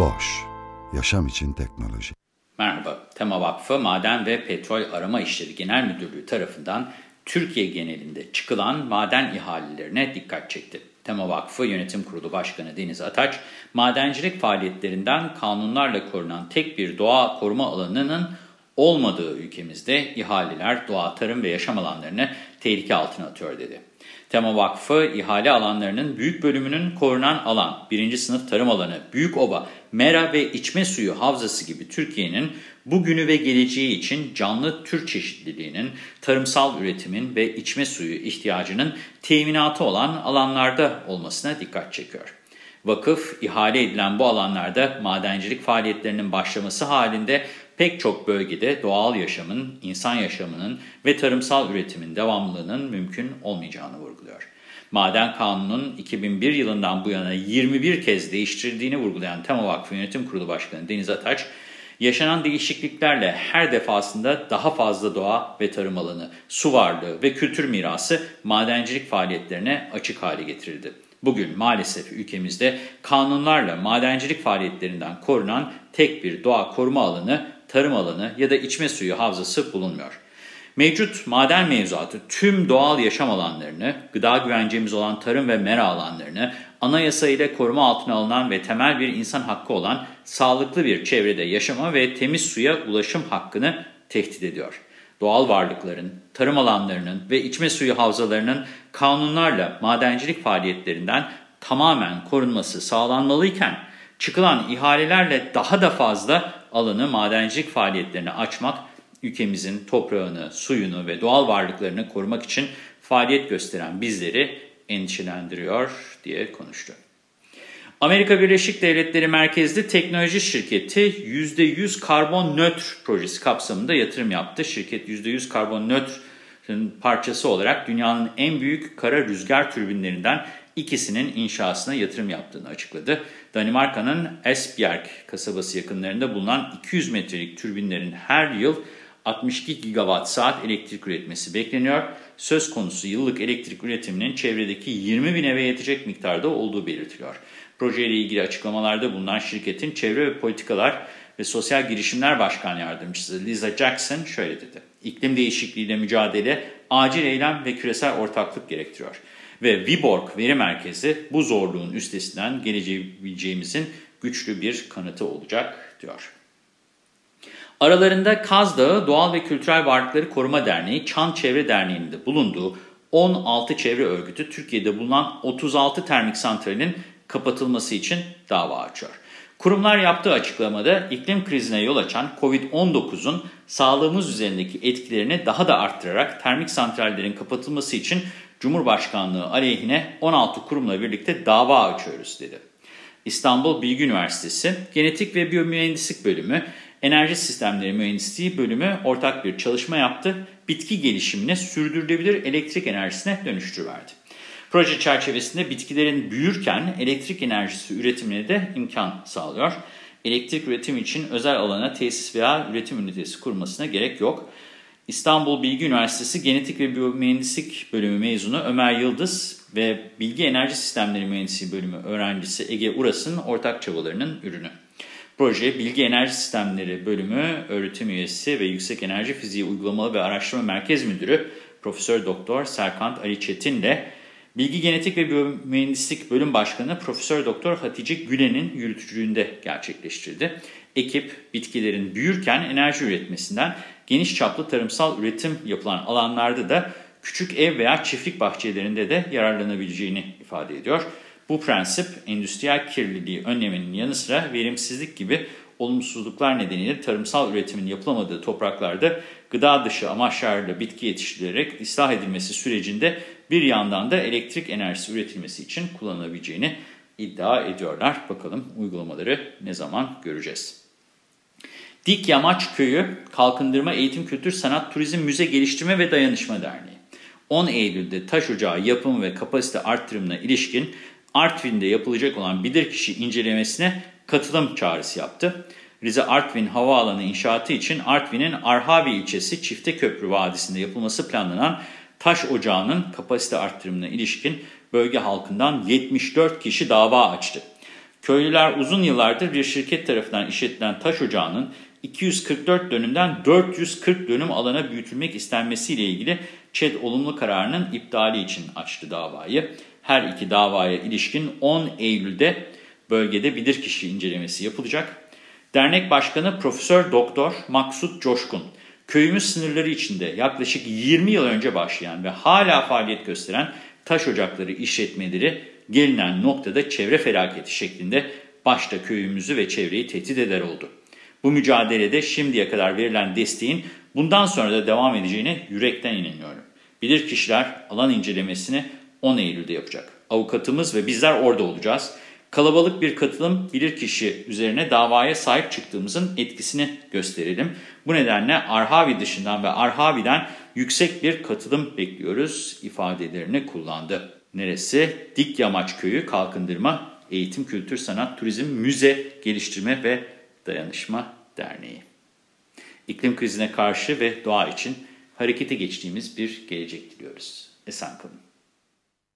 Boş, yaşam için teknoloji. Merhaba, Tema Vakfı Maden ve Petrol Arama İşleri Genel Müdürlüğü tarafından Türkiye genelinde çıkılan maden ihalelerine dikkat çekti. Tema Vakfı Yönetim Kurulu Başkanı Deniz Ataç, madencilik faaliyetlerinden kanunlarla korunan tek bir doğa koruma alanının olmadığı ülkemizde ihaleler doğa, tarım ve yaşam alanlarını tehlike altına atıyor dedi. Tema Vakfı ihale alanlarının büyük bölümünün korunan alan, birinci sınıf tarım alanı, büyük ova, mera ve içme suyu havzası gibi Türkiye'nin bugünü ve geleceği için canlı tür çeşitliliğinin, tarımsal üretimin ve içme suyu ihtiyacının teminatı olan alanlarda olmasına dikkat çekiyor. Vakıf, ihale edilen bu alanlarda madencilik faaliyetlerinin başlaması halinde pek çok bölgede doğal yaşamın, insan yaşamının ve tarımsal üretimin devamlılığının mümkün olmayacağını vurguluyor. Maden Kanunu'nun 2001 yılından bu yana 21 kez değiştirildiğini vurgulayan Tema Vakfı Yönetim Kurulu Başkanı Deniz Ataç, yaşanan değişikliklerle her defasında daha fazla doğa ve tarım alanı, su varlığı ve kültür mirası madencilik faaliyetlerine açık hale getirildi. Bugün maalesef ülkemizde kanunlarla madencilik faaliyetlerinden korunan tek bir doğa koruma alanı, tarım alanı ya da içme suyu havzası bulunmuyor. Mevcut maden mevzuatı tüm doğal yaşam alanlarını, gıda güvencemiz olan tarım ve mera alanlarını, anayasa ile koruma altına alınan ve temel bir insan hakkı olan sağlıklı bir çevrede yaşama ve temiz suya ulaşım hakkını tehdit ediyor. Doğal varlıkların, tarım alanlarının ve içme suyu havzalarının kanunlarla madencilik faaliyetlerinden tamamen korunması sağlanmalıyken, çıkılan ihalelerle daha da fazla alanı madencilik faaliyetlerine açmak, ülkemizin toprağını, suyunu ve doğal varlıklarını korumak için faaliyet gösteren bizleri endişelendiriyor diye konuştu. Amerika Birleşik Devletleri merkezli teknoloji şirketi %100 karbon nötr projesi kapsamında yatırım yaptı. Şirket %100 karbon nötr'ün parçası olarak dünyanın en büyük kara rüzgar türbinlerinden ikisinin inşasına yatırım yaptığını açıkladı. Danimarka'nın Esbjerg kasabası yakınlarında bulunan 200 metrelik türbinlerin her yıl 62 gigawatt saat elektrik üretmesi bekleniyor. Söz konusu yıllık elektrik üretiminin çevredeki 20 bin eve yetecek miktarda olduğu belirtiliyor. Projeyle ilgili açıklamalarda bulunan şirketin Çevre ve Politikalar ve Sosyal Girişimler Başkan Yardımcısı Lisa Jackson şöyle dedi. İklim değişikliğiyle mücadele, acil eylem ve küresel ortaklık gerektiriyor. Ve Viborg Veri Merkezi bu zorluğun üstesinden geleceğimizin güçlü bir kanıtı olacak diyor. Aralarında Kaz Dağı Doğal ve Kültürel Varlıkları Koruma Derneği, Çan Çevre Derneği'nin de bulunduğu 16 çevre örgütü Türkiye'de bulunan 36 termik santralin kapatılması için dava açıyor. Kurumlar yaptığı açıklamada iklim krizine yol açan COVID-19'un sağlığımız üzerindeki etkilerini daha da arttırarak termik santrallerin kapatılması için Cumhurbaşkanlığı aleyhine 16 kurumla birlikte dava açıyoruz dedi. İstanbul Bilgi Üniversitesi Genetik ve Biyomühendislik Bölümü Enerji Sistemleri Mühendisliği bölümü ortak bir çalışma yaptı. Bitki gelişimine sürdürülebilir elektrik enerjisine dönüştürüverdi. Proje çerçevesinde bitkilerin büyürken elektrik enerjisi üretimine de imkan sağlıyor. Elektrik üretimi için özel alana tesis veya üretim ünitesi kurmasına gerek yok. İstanbul Bilgi Üniversitesi Genetik ve Biyomühendislik bölümü mezunu Ömer Yıldız ve Bilgi Enerji Sistemleri Mühendisliği bölümü öğrencisi Ege Uras'ın ortak çabalarının ürünü. Proje, Bilgi Enerji Sistemleri Bölümü öğretim üyesi ve Yüksek Enerji Fiziği Uygulamalı ve Araştırma Merkez Müdürü Profesör Doktor Serkant Ali Çetin ile Bilgi Genetik ve Biyomühendislik Bölüm Başkanı Profesör Doktor Hatice Gülen'in yürütücülüğünde gerçekleştirildi. Ekip, bitkilerin büyürken enerji üretmesinden geniş çaplı tarımsal üretim yapılan alanlarda da küçük ev veya çiftlik bahçelerinde de yararlanabileceğini ifade ediyor. Bu prensip endüstriyel kirliliği önlemenin yanı sıra verimsizlik gibi olumsuzluklar nedeniyle tarımsal üretimin yapılamadığı topraklarda gıda dışı amaçlarla bitki yetiştirilerek ıslah edilmesi sürecinde bir yandan da elektrik enerjisi üretilmesi için kullanılabileceğini iddia ediyorlar. Bakalım uygulamaları ne zaman göreceğiz. Dik Yamaç Köyü Kalkındırma Eğitim Kültür Sanat Turizm Müze Geliştirme ve Dayanışma Derneği 10 Eylül'de taş ocağı yapım ve kapasite arttırımına ilişkin Artvin'de yapılacak olan bilirkişi incelemesine katılım çağrısı yaptı. Rize Artvin Havaalanı inşaatı için Artvin'in Arhavi ilçesi Çifteköprü Vadisi'nde yapılması planlanan taş ocağının kapasite arttırımına ilişkin bölge halkından 74 kişi dava açtı. Köylüler uzun yıllardır bir şirket tarafından işletilen taş ocağının 244 dönümden 440 dönüm alana büyütülmek istenmesiyle ilgili ÇED olumlu kararının iptali için açtı davayı. Her iki davaya ilişkin 10 Eylül'de bölgede bilirkişi incelemesi yapılacak. Dernek Başkanı Profesör Doktor Maksut Coşkun, köyümüz sınırları içinde yaklaşık 20 yıl önce başlayan ve hala faaliyet gösteren taş ocakları işletmeleri gelinen noktada çevre felaketi şeklinde başta köyümüzü ve çevreyi tehdit eder oldu. Bu mücadelede şimdiye kadar verilen desteğin bundan sonra da devam edeceğine yürekten inanıyorum. Bilirkişiler alan incelemesini 10 Eylül'de yapacak. Avukatımız ve bizler orada olacağız. Kalabalık bir katılım bilirkişi üzerine davaya sahip çıktığımızın etkisini gösterelim. Bu nedenle Arhavi dışından ve Arhavi'den yüksek bir katılım bekliyoruz ifadelerini kullandı. Neresi? Dik Yamaç Köyü Kalkındırma Eğitim, Kültür, Sanat, Turizm, Müze Geliştirme ve Dayanışma Derneği. İklim krizine karşı ve doğa için harekete geçtiğimiz bir gelecek diliyoruz. Esen kalın.